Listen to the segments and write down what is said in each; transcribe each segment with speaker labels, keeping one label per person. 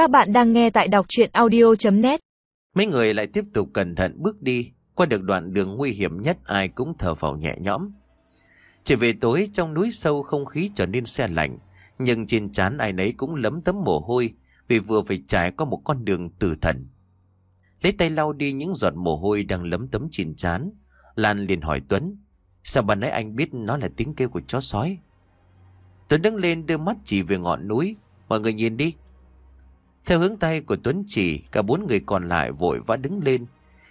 Speaker 1: Các bạn đang nghe tại đọc chuyện audio.net
Speaker 2: Mấy người lại tiếp tục cẩn thận bước đi, qua được đoạn đường nguy hiểm nhất ai cũng thở phào nhẹ nhõm. Chỉ về tối trong núi sâu không khí trở nên xe lạnh, nhưng trên trán ai nấy cũng lấm tấm mồ hôi vì vừa phải trải qua một con đường tử thần. Lấy tay lau đi những giọt mồ hôi đang lấm tấm trên trán, Lan liền hỏi Tuấn, sao bà nãy anh biết nó là tiếng kêu của chó sói? Tuấn đứng lên đưa mắt chỉ về ngọn núi, mọi người nhìn đi. Theo hướng tay của Tuấn chỉ, cả bốn người còn lại vội vã đứng lên.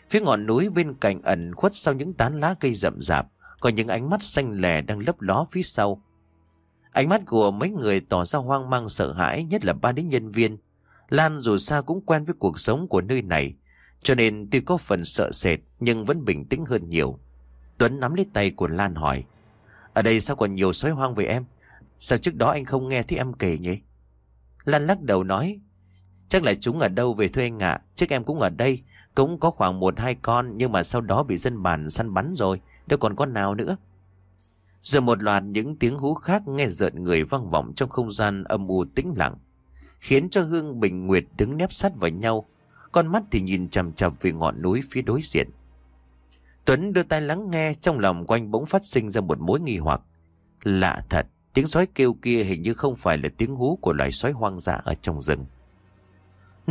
Speaker 2: Phía ngọn núi bên cạnh ẩn khuất sau những tán lá cây rậm rạp, có những ánh mắt xanh lè đang lấp ló phía sau. Ánh mắt của mấy người tỏ ra hoang mang sợ hãi, nhất là ba đến nhân viên. Lan dù sao cũng quen với cuộc sống của nơi này, cho nên tuy có phần sợ sệt nhưng vẫn bình tĩnh hơn nhiều. Tuấn nắm lấy tay của Lan hỏi, ở đây sao còn nhiều sói hoang về em? Sao trước đó anh không nghe thấy em kể nhỉ? Lan lắc đầu nói, chắc là chúng ở đâu về thuê anh ạ, trước em cũng ở đây, cũng có khoảng một hai con nhưng mà sau đó bị dân bản săn bắn rồi, đâu còn con nào nữa. Rồi một loạt những tiếng hú khác nghe rợn người vang vọng trong không gian âm u tĩnh lặng, khiến cho Hương Bình Nguyệt đứng nép sát vào nhau, con mắt thì nhìn chằm chằm về ngọn núi phía đối diện. Tuấn đưa tay lắng nghe trong lòng quanh bỗng phát sinh ra một mối nghi hoặc. Lạ thật, tiếng sói kêu kia hình như không phải là tiếng hú của loài sói hoang dã ở trong rừng.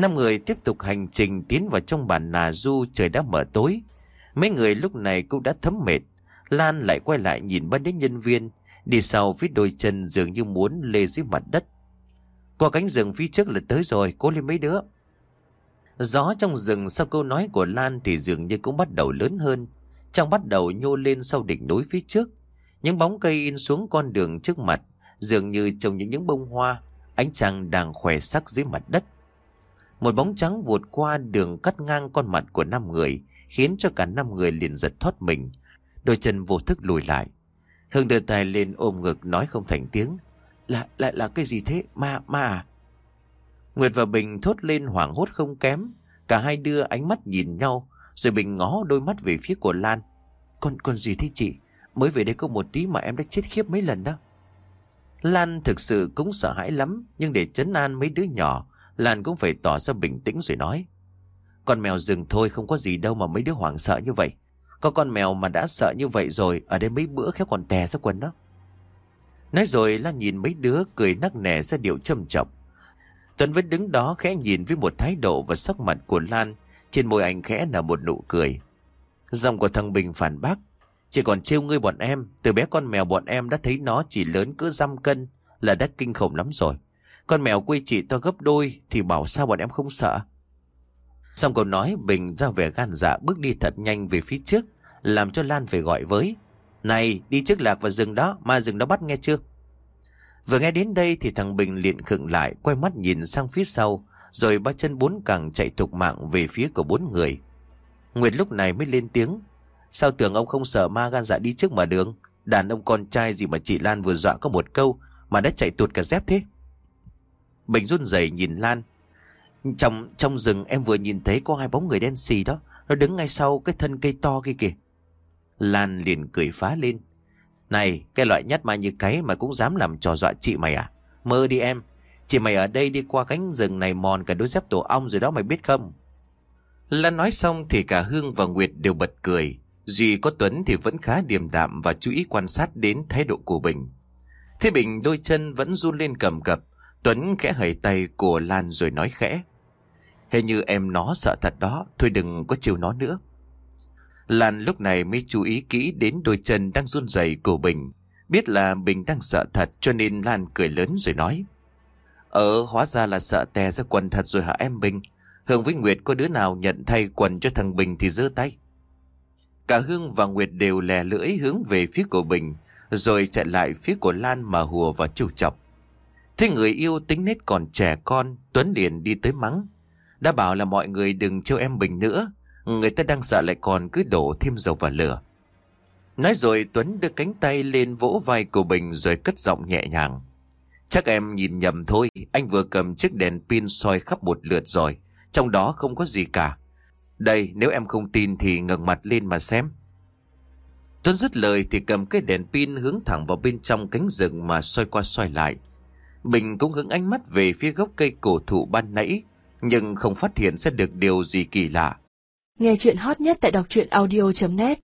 Speaker 2: Năm người tiếp tục hành trình tiến vào trong bản Nà Du trời đã mở tối. Mấy người lúc này cũng đã thấm mệt. Lan lại quay lại nhìn ba đế nhân viên, đi sau phía đôi chân dường như muốn lê dưới mặt đất. Qua cánh rừng phía trước là tới rồi, cố lên mấy đứa. Gió trong rừng sau câu nói của Lan thì dường như cũng bắt đầu lớn hơn. Trăng bắt đầu nhô lên sau đỉnh núi phía trước. Những bóng cây in xuống con đường trước mặt, dường như trông những những bông hoa, ánh trăng đang khỏe sắc dưới mặt đất. Một bóng trắng vụt qua đường cắt ngang con mặt của năm người, khiến cho cả năm người liền giật thoát mình. Đôi chân vô thức lùi lại. Hương đưa tay lên ôm ngực nói không thành tiếng. Là, lại là cái gì thế? Ma, ma à? Nguyệt và Bình thốt lên hoảng hốt không kém. Cả hai đưa ánh mắt nhìn nhau, rồi Bình ngó đôi mắt về phía của Lan. Con, con gì thế chị? Mới về đây có một tí mà em đã chết khiếp mấy lần đó. Lan thực sự cũng sợ hãi lắm, nhưng để chấn an mấy đứa nhỏ, Lan cũng phải tỏ ra bình tĩnh rồi nói. Con mèo rừng thôi không có gì đâu mà mấy đứa hoảng sợ như vậy. Có con mèo mà đã sợ như vậy rồi, ở đây mấy bữa khéo còn tè ra quần đó. Nói rồi Lan nhìn mấy đứa cười nắc nẻ ra điệu châm trọng. Tuấn vẫn đứng đó khẽ nhìn với một thái độ và sắc mặt của Lan, trên môi anh khẽ là một nụ cười. Dòng của thằng Bình phản bác. Chỉ còn trêu ngươi bọn em, từ bé con mèo bọn em đã thấy nó chỉ lớn cỡ dăm cân là đã kinh khủng lắm rồi. Con mèo quê chị to gấp đôi thì bảo sao bọn em không sợ. Xong câu nói Bình ra vẻ gan dạ bước đi thật nhanh về phía trước, làm cho Lan phải gọi với. Này, đi trước lạc vào rừng đó, mà rừng đó bắt nghe chưa? Vừa nghe đến đây thì thằng Bình liền khựng lại, quay mắt nhìn sang phía sau, rồi ba chân bốn càng chạy thục mạng về phía của bốn người. Nguyệt lúc này mới lên tiếng. Sao tưởng ông không sợ ma gan dạ đi trước mà đường? Đàn ông con trai gì mà chị Lan vừa dọa có một câu mà đã chạy tuột cả dép thế? Bình run rẩy nhìn Lan. Trong trong rừng em vừa nhìn thấy có hai bóng người đen xì đó. Nó đứng ngay sau cái thân cây to kia kìa. Lan liền cười phá lên. Này, cái loại nhát mà như cái mà cũng dám làm trò dọa chị mày à? Mơ đi em. Chị mày ở đây đi qua cánh rừng này mòn cả đôi dép tổ ong rồi đó mày biết không? Lan nói xong thì cả Hương và Nguyệt đều bật cười. Duy có Tuấn thì vẫn khá điềm đạm và chú ý quan sát đến thái độ của Bình. Thế Bình đôi chân vẫn run lên cầm cập. Tuấn khẽ hẩy tay của Lan rồi nói khẽ. Hình như em nó sợ thật đó, thôi đừng có chiều nó nữa. Lan lúc này mới chú ý kỹ đến đôi chân đang run rẩy của Bình. Biết là Bình đang sợ thật cho nên Lan cười lớn rồi nói. Ờ, hóa ra là sợ tè ra quần thật rồi hả em Bình? Hương với Nguyệt có đứa nào nhận thay quần cho thằng Bình thì giơ tay. Cả Hương và Nguyệt đều lè lưỡi hướng về phía của Bình, rồi chạy lại phía của Lan mà hùa vào trêu chọc. Thế người yêu tính nết còn trẻ con, Tuấn liền đi tới mắng. Đã bảo là mọi người đừng trêu em Bình nữa, người ta đang sợ lại còn cứ đổ thêm dầu vào lửa. Nói rồi Tuấn đưa cánh tay lên vỗ vai của Bình rồi cất giọng nhẹ nhàng. Chắc em nhìn nhầm thôi, anh vừa cầm chiếc đèn pin soi khắp một lượt rồi, trong đó không có gì cả. Đây, nếu em không tin thì ngẩng mặt lên mà xem. Tuấn dứt lời thì cầm cái đèn pin hướng thẳng vào bên trong cánh rừng mà soi qua soi lại. Bình cũng hướng ánh mắt về phía gốc cây cổ thụ ban nãy, nhưng không phát hiện ra được điều gì kỳ lạ.
Speaker 3: Nghe chuyện hot nhất tại đọc truyện audio.net